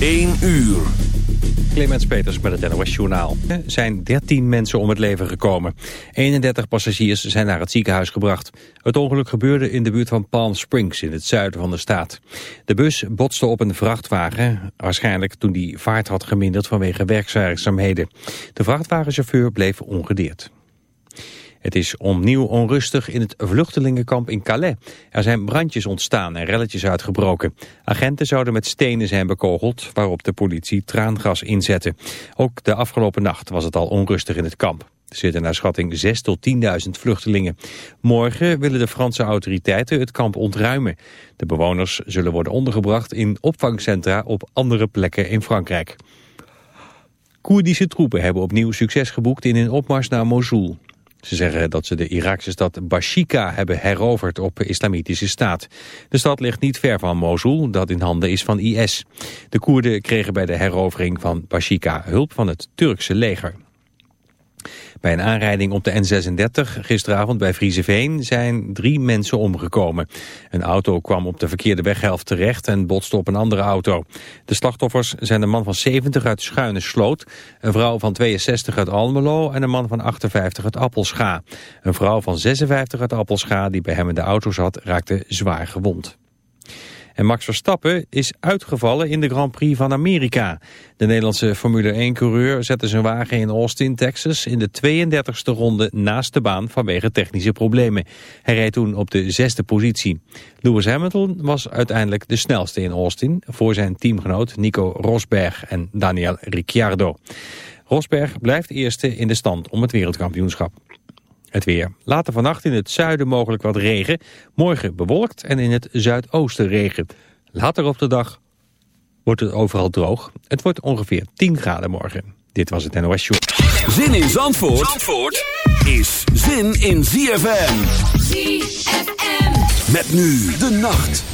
1 uur. Clemens Peters met het NOS Journaal. Er zijn 13 mensen om het leven gekomen. 31 passagiers zijn naar het ziekenhuis gebracht. Het ongeluk gebeurde in de buurt van Palm Springs in het zuiden van de staat. De bus botste op een vrachtwagen, waarschijnlijk toen die vaart had geminderd vanwege werkzaamheden. De vrachtwagenchauffeur bleef ongedeerd. Het is opnieuw onrustig in het vluchtelingenkamp in Calais. Er zijn brandjes ontstaan en relletjes uitgebroken. Agenten zouden met stenen zijn bekogeld, waarop de politie traangas inzette. Ook de afgelopen nacht was het al onrustig in het kamp. Er zitten naar schatting 6 tot 10.000 vluchtelingen. Morgen willen de Franse autoriteiten het kamp ontruimen. De bewoners zullen worden ondergebracht in opvangcentra op andere plekken in Frankrijk. Koerdische troepen hebben opnieuw succes geboekt in hun opmars naar Mosul. Ze zeggen dat ze de Iraakse stad Bashika hebben heroverd op islamitische staat. De stad ligt niet ver van Mosul, dat in handen is van IS. De Koerden kregen bij de herovering van Bashika hulp van het Turkse leger. Bij een aanrijding op de N36 gisteravond bij Vriezeveen zijn drie mensen omgekomen. Een auto kwam op de verkeerde weghelft terecht en botste op een andere auto. De slachtoffers zijn een man van 70 uit Schuine Sloot, een vrouw van 62 uit Almelo en een man van 58 uit Appelscha. Een vrouw van 56 uit Appelscha die bij hem in de auto zat raakte zwaar gewond. En Max Verstappen is uitgevallen in de Grand Prix van Amerika. De Nederlandse Formule 1-coureur zette zijn wagen in Austin, Texas... in de 32e ronde naast de baan vanwege technische problemen. Hij reed toen op de zesde positie. Lewis Hamilton was uiteindelijk de snelste in Austin... voor zijn teamgenoot Nico Rosberg en Daniel Ricciardo. Rosberg blijft eerste in de stand om het wereldkampioenschap. Het weer. Later vannacht in het zuiden mogelijk wat regen. Morgen bewolkt en in het zuidoosten regen. Later op de dag wordt het overal droog. Het wordt ongeveer 10 graden morgen. Dit was het NOS Show. Zin in Zandvoort, Zandvoort is zin in ZFM. ZFM. Met nu de nacht.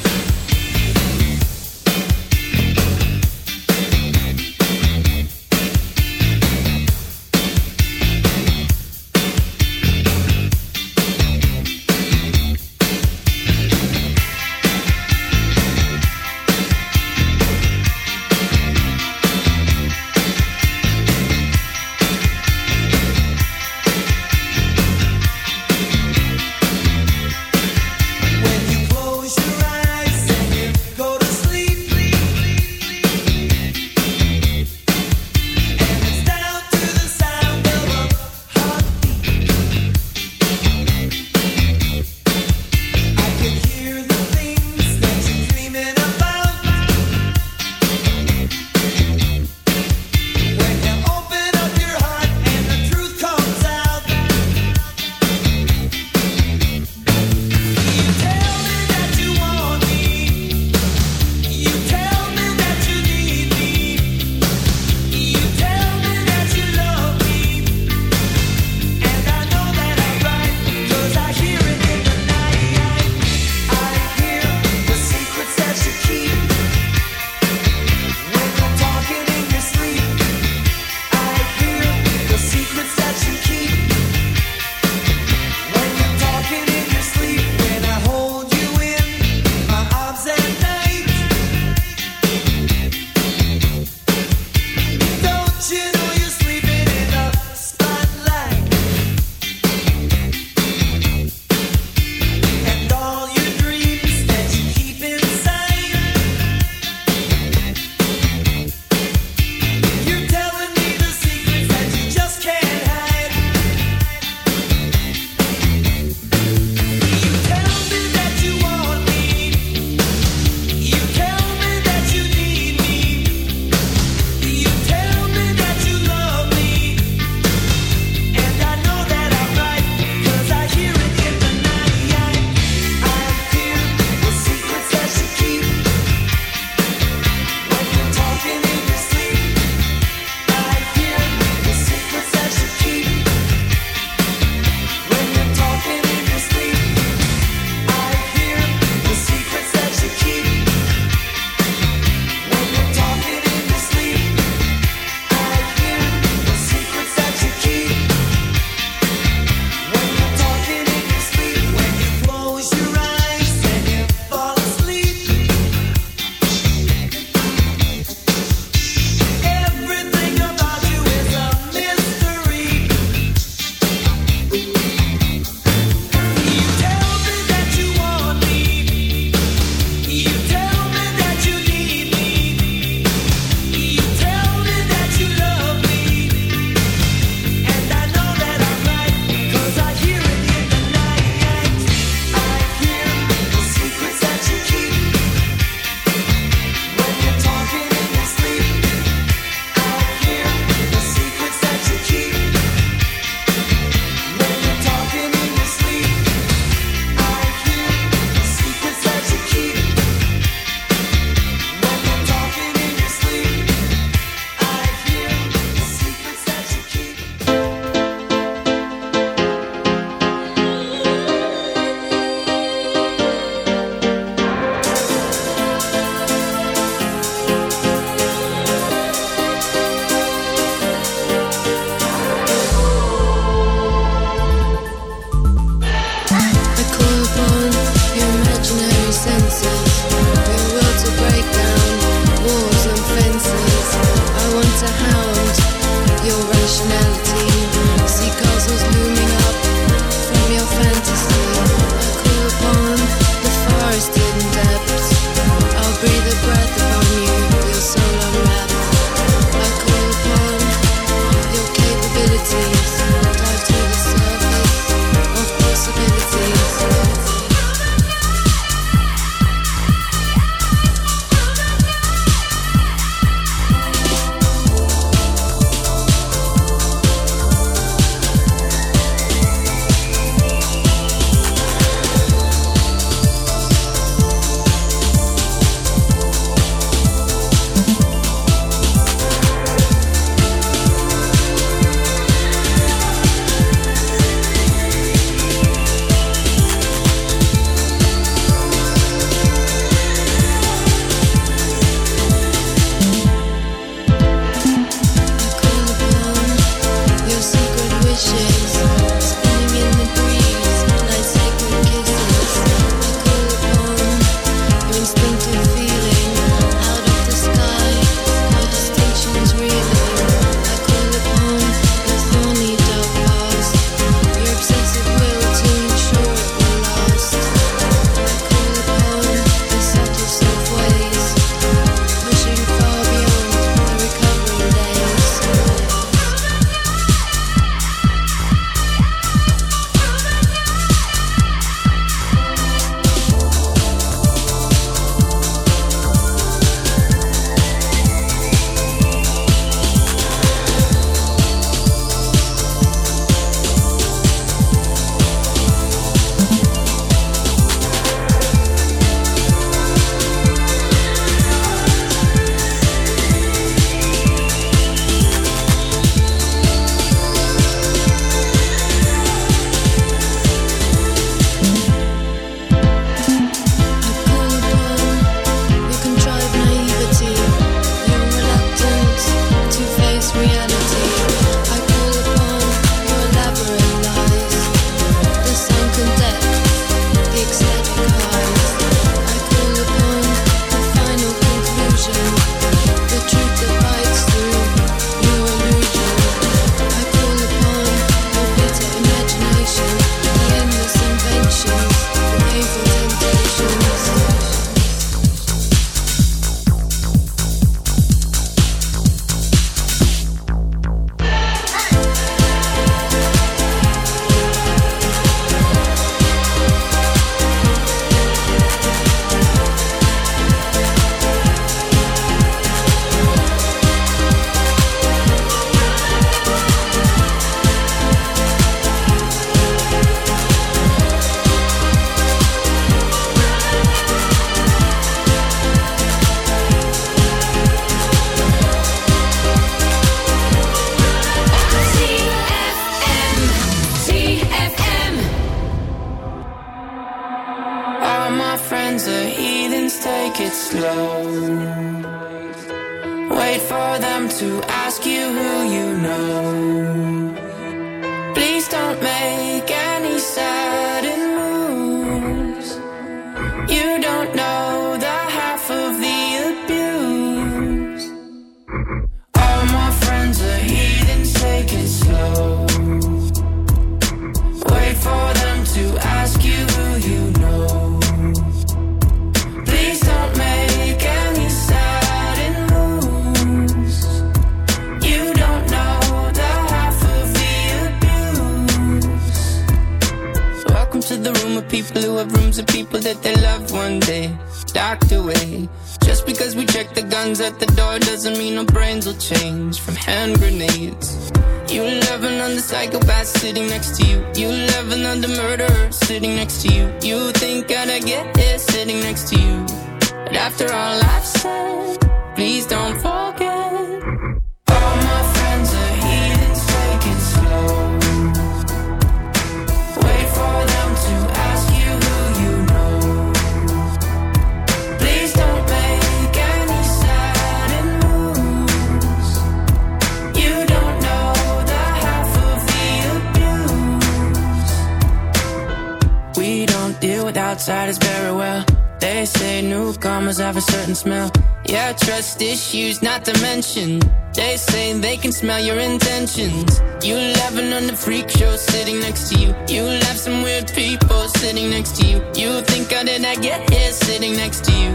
Smell your intentions. You laughing on the freak show sitting next to you. You have some weird people sitting next to you. You think how did I get here sitting next to you?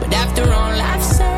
But after all I've said,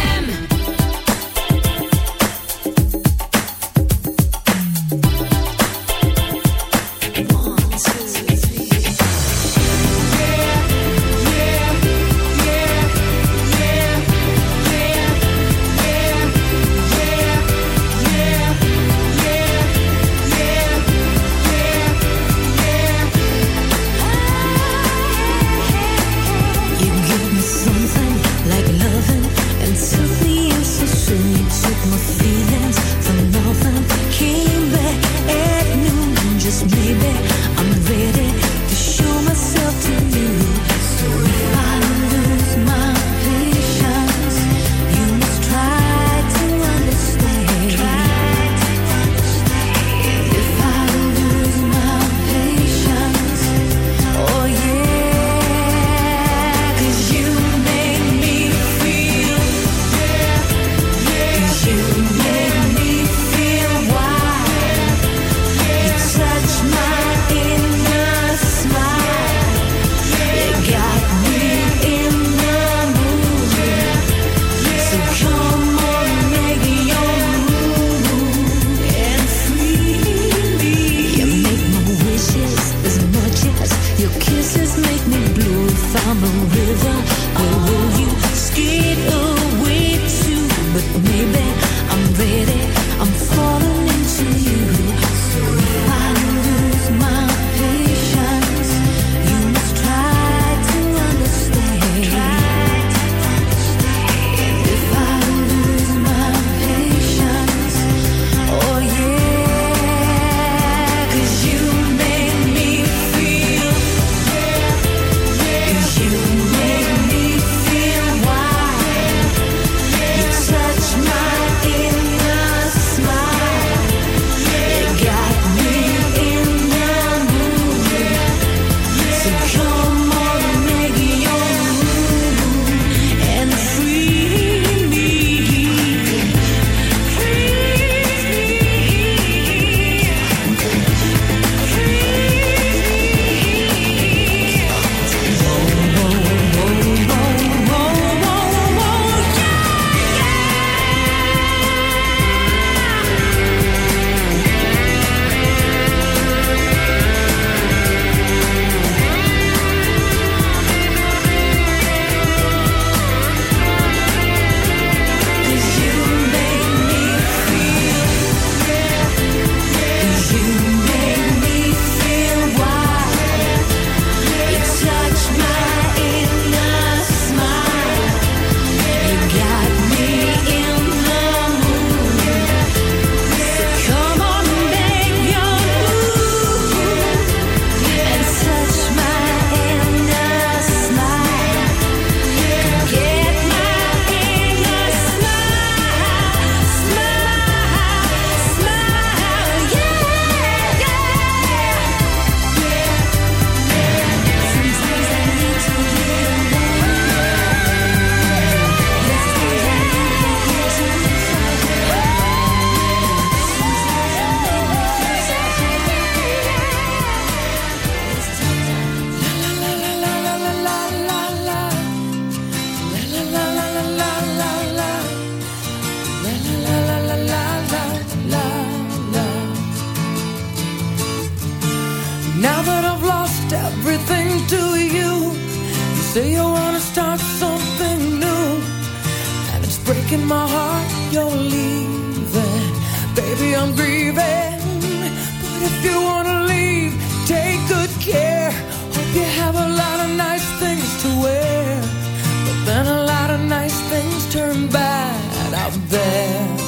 there.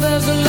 There's a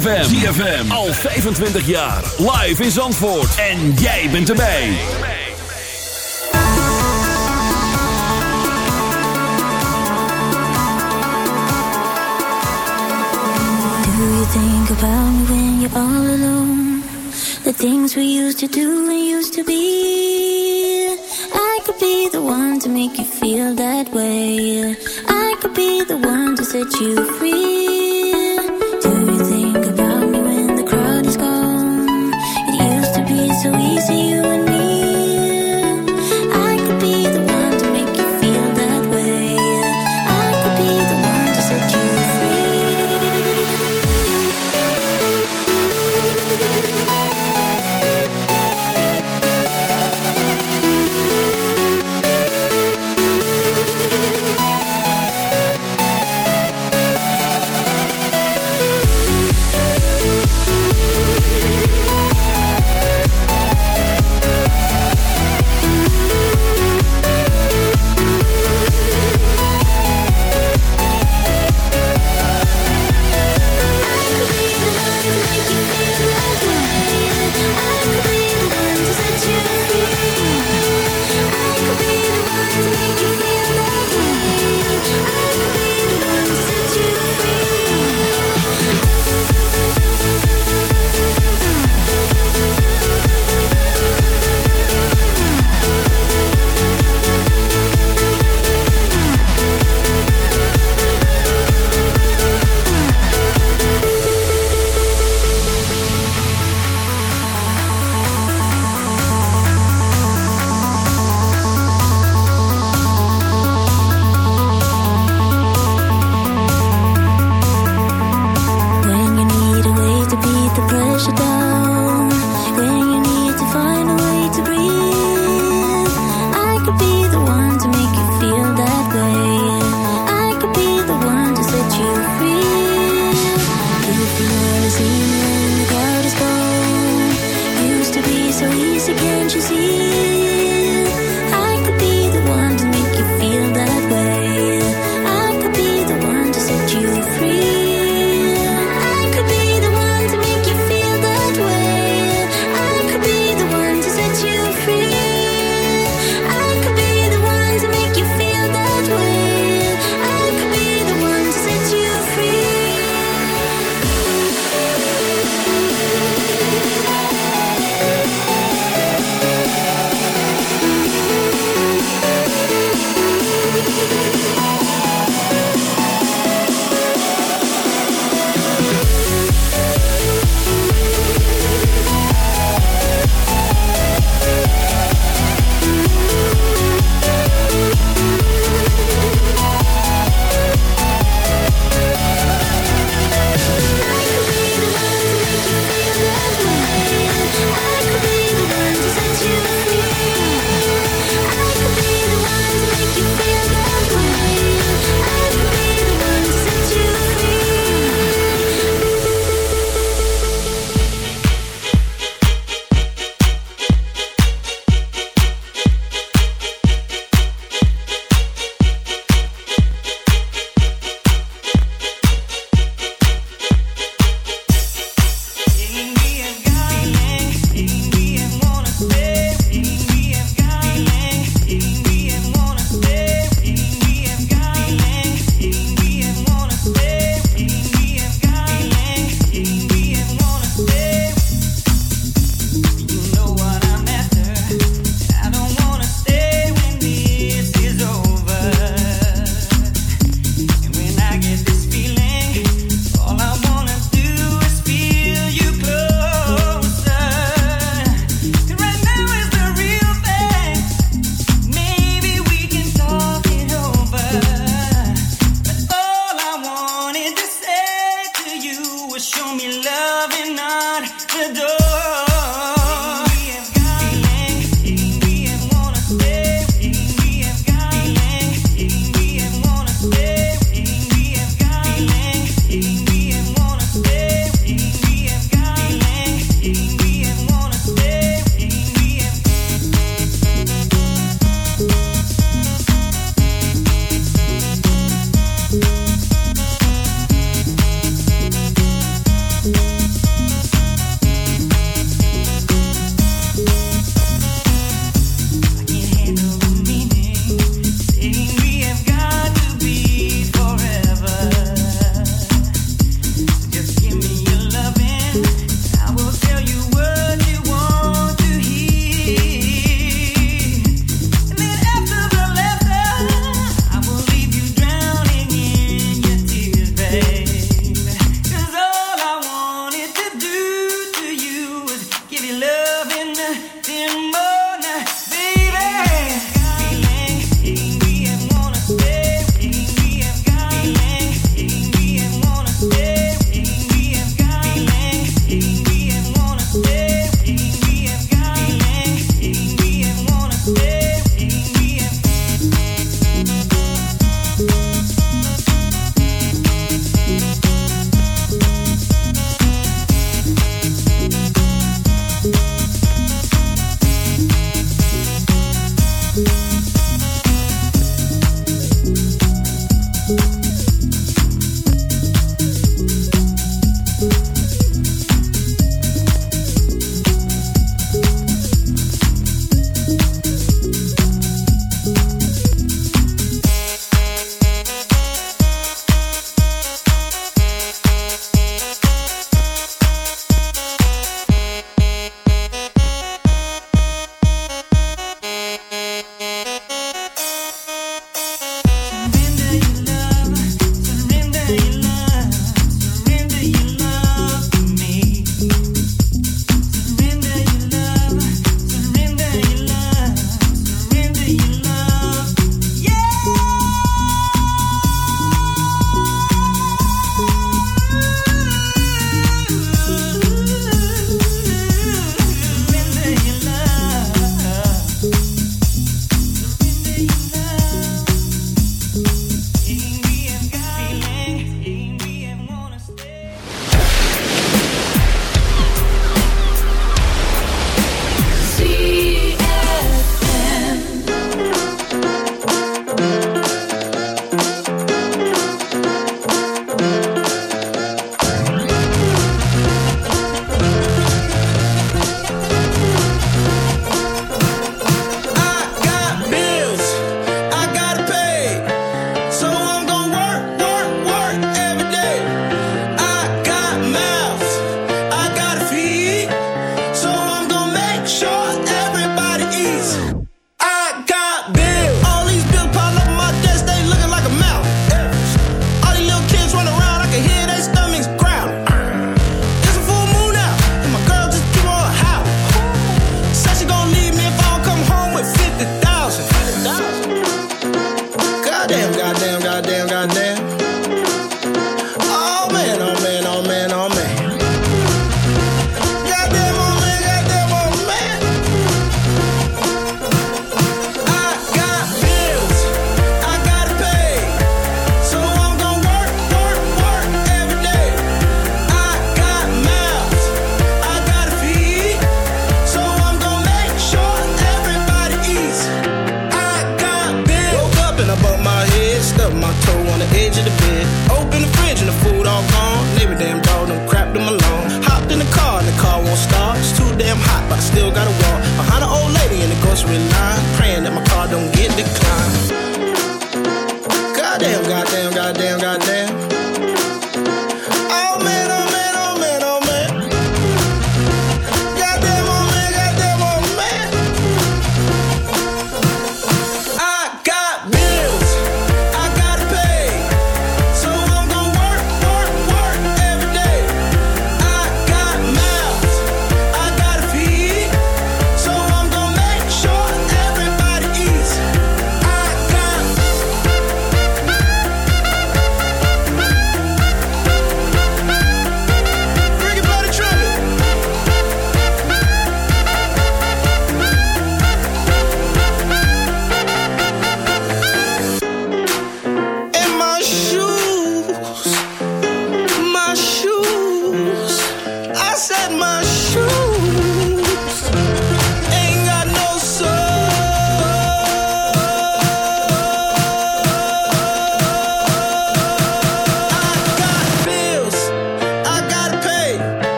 ZFM. Al 25 jaar. Live in Zandvoort. En jij bent erbij. Do you think about me when you're all alone? The things we used to do and used to be. I could be the one to make you feel that way. I could be the one to set you free. show me love and not the door.